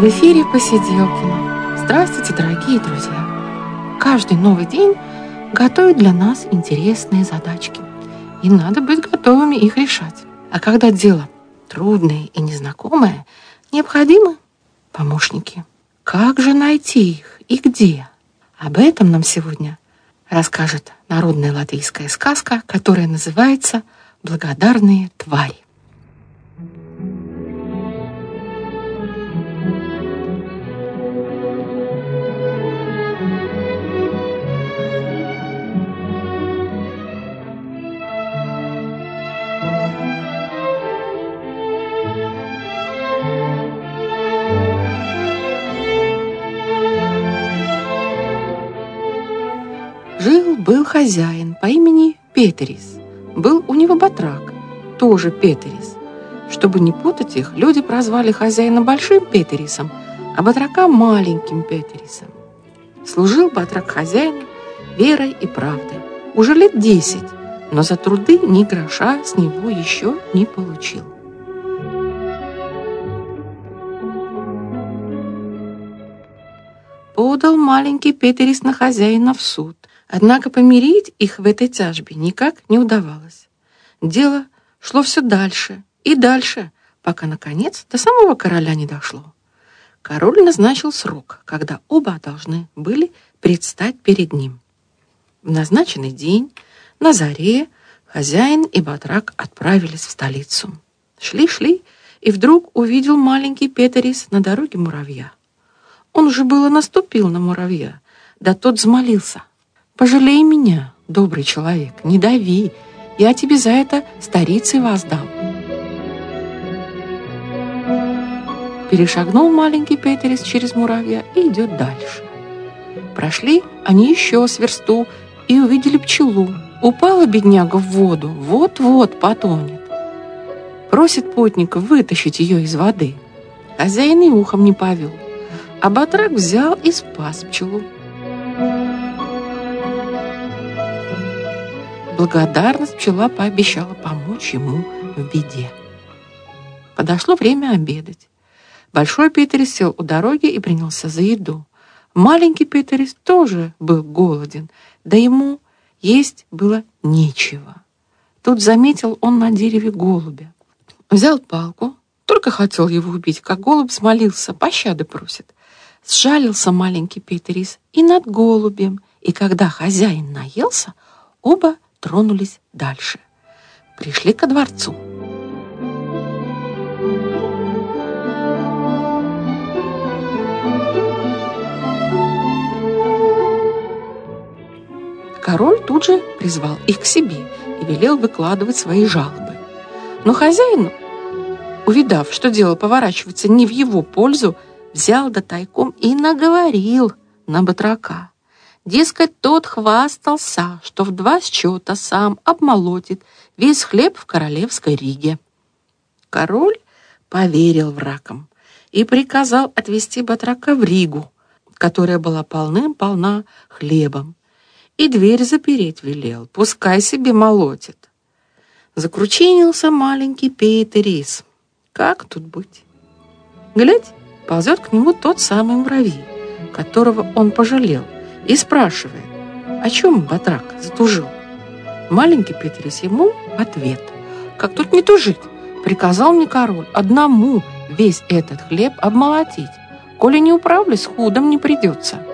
В эфире Посиделкина. Здравствуйте, дорогие друзья! Каждый новый день готовит для нас интересные задачки. И надо быть готовыми их решать. А когда дело трудное и незнакомое, необходимы помощники. Как же найти их и где? Об этом нам сегодня расскажет народная латвийская сказка, которая называется «Благодарные твари». Жил-был хозяин по имени Петерис. Был у него батрак, тоже Петерис. Чтобы не путать их, люди прозвали хозяина Большим Петерисом, а батрака Маленьким Петерисом. Служил батрак хозяину верой и правдой. Уже лет десять, но за труды ни гроша с него еще не получил. Подал маленький Петерис на хозяина в суд. Однако помирить их в этой тяжбе никак не удавалось. Дело шло все дальше и дальше, пока, наконец, до самого короля не дошло. Король назначил срок, когда оба должны были предстать перед ним. В назначенный день, на заре, хозяин и батрак отправились в столицу. Шли-шли, и вдруг увидел маленький Петерис на дороге муравья. Он уже было наступил на муравья, да тот взмолился. Пожалей меня, добрый человек, не дави, я тебе за это старицей воздам. Перешагнул маленький Петерис через муравья и идет дальше. Прошли они еще с версту и увидели пчелу. Упала бедняга в воду, вот-вот потонет. Просит путников вытащить ее из воды. Хозяин и ухом не повел. А батрак взял и спас пчелу. Благодарность пчела пообещала помочь ему в беде. Подошло время обедать. Большой Петерис сел у дороги и принялся за еду. Маленький Петерис тоже был голоден, да ему есть было нечего. Тут заметил он на дереве голубя. Взял палку, только хотел его убить, как голубь смолился, пощады просит. Сжалился маленький Петерис и над голубем, и когда хозяин наелся, оба тронулись дальше. Пришли ко дворцу. Король тут же призвал их к себе и велел выкладывать свои жалобы. Но хозяин, увидав, что дело поворачивается не в его пользу, взял до тайком и наговорил на батрака. Дескать, тот хвастался, что в два счета сам обмолотит весь хлеб в королевской Риге. Король поверил врагам и приказал отвезти батрака в Ригу, которая была полным-полна хлебом, и дверь запереть велел, пускай себе молотит. Закручинился маленький Пейтерис. Как тут быть? Глядь, ползет к нему тот самый муравей, которого он пожалел — и спрашивает, о чем батрак затужил. Маленький Петрис ему ответ, как тут не тужить, приказал мне король одному весь этот хлеб обмолотить, коли не управлюсь, худом не придется.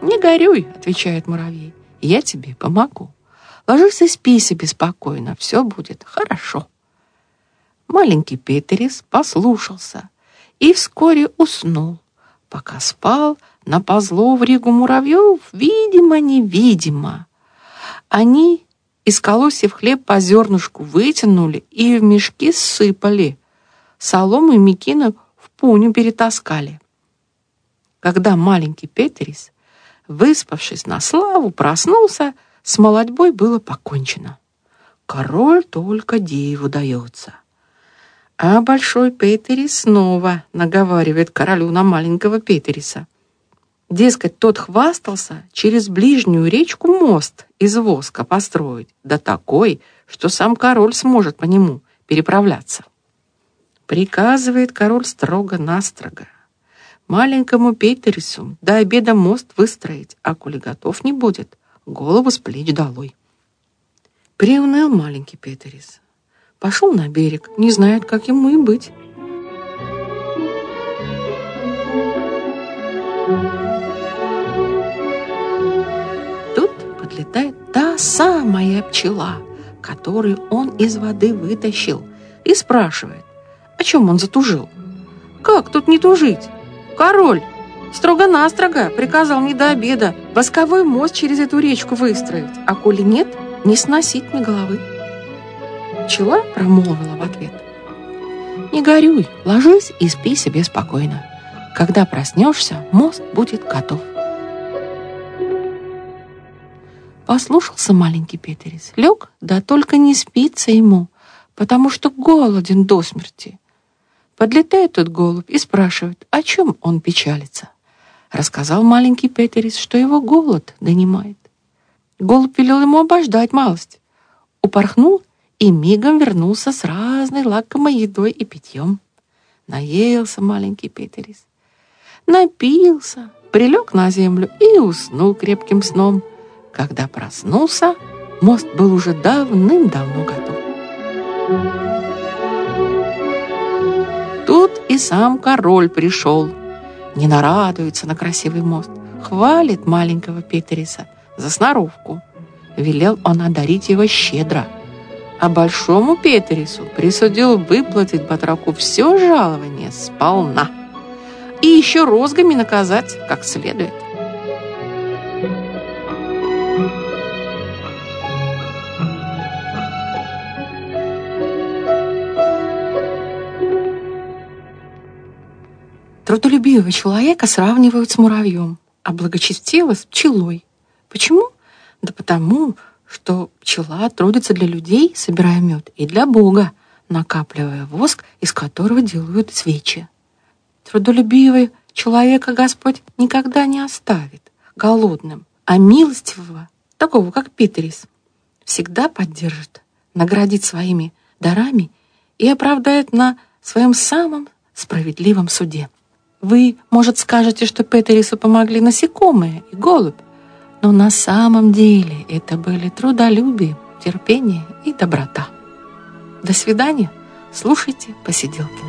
«Не горюй», — отвечает муравей, — «я тебе помогу. Ложись и спи себе спокойно, все будет хорошо». Маленький Петерис послушался и вскоре уснул. Пока спал, наползло в Ригу муравьев, видимо-невидимо. Они из колосьев хлеб по зернышку вытянули и в мешки сыпали. Солому и мекину в пуню перетаскали. Когда маленький Петрис, выспавшись на славу, проснулся, с молодьбой было покончено. Король только деву дается. А большой Петерис снова наговаривает королю на маленького Петериса — Дескать, тот хвастался через ближнюю речку мост из воска построить, да такой, что сам король сможет по нему переправляться. Приказывает король строго-настрого. Маленькому Пейтерису до обеда мост выстроить, а коли готов не будет, голову с плеч долой. Приуныл маленький Пейтерис. Пошел на берег, не знает, как ему и быть. Самая пчела, которую он из воды вытащил, и спрашивает, о чем он затужил. «Как тут не тужить? Король строго-настрого приказал мне до обеда восковой мост через эту речку выстроить, а коли нет, не сносить мне головы». Пчела промолвила в ответ. «Не горюй, ложись и спи себе спокойно. Когда проснешься, мост будет готов». Послушался маленький Петерис, лег, да только не спится ему, потому что голоден до смерти. Подлетает тот голубь и спрашивает, о чем он печалится. Рассказал маленький Петерис, что его голод донимает. Голубь велел ему обождать малость. Упорхнул и мигом вернулся с разной лакомой едой и питьем. Наелся маленький Петерис. Напился, прилег на землю и уснул крепким сном. Когда проснулся, мост был уже давным-давно готов. Тут и сам король пришел. Не нарадуется на красивый мост, хвалит маленького Петериса за сноровку. Велел он одарить его щедро – а большому Петерису присудил выплатить батраку все жалование сполна и еще розгами наказать как следует. Трудолюбивого человека сравнивают с муравьем, а благочестивого с пчелой. Почему? Да потому, что пчела трудится для людей, собирая мед, и для Бога, накапливая воск, из которого делают свечи. Трудолюбивый человека Господь никогда не оставит голодным, а милостивого, такого как Питерис, всегда поддержит, наградит своими дарами и оправдает на своем самом справедливом суде. Вы, может, скажете, что Петерису помогли насекомые и голубь, но на самом деле это были трудолюбие, терпение и доброта. До свидания. Слушайте посиделки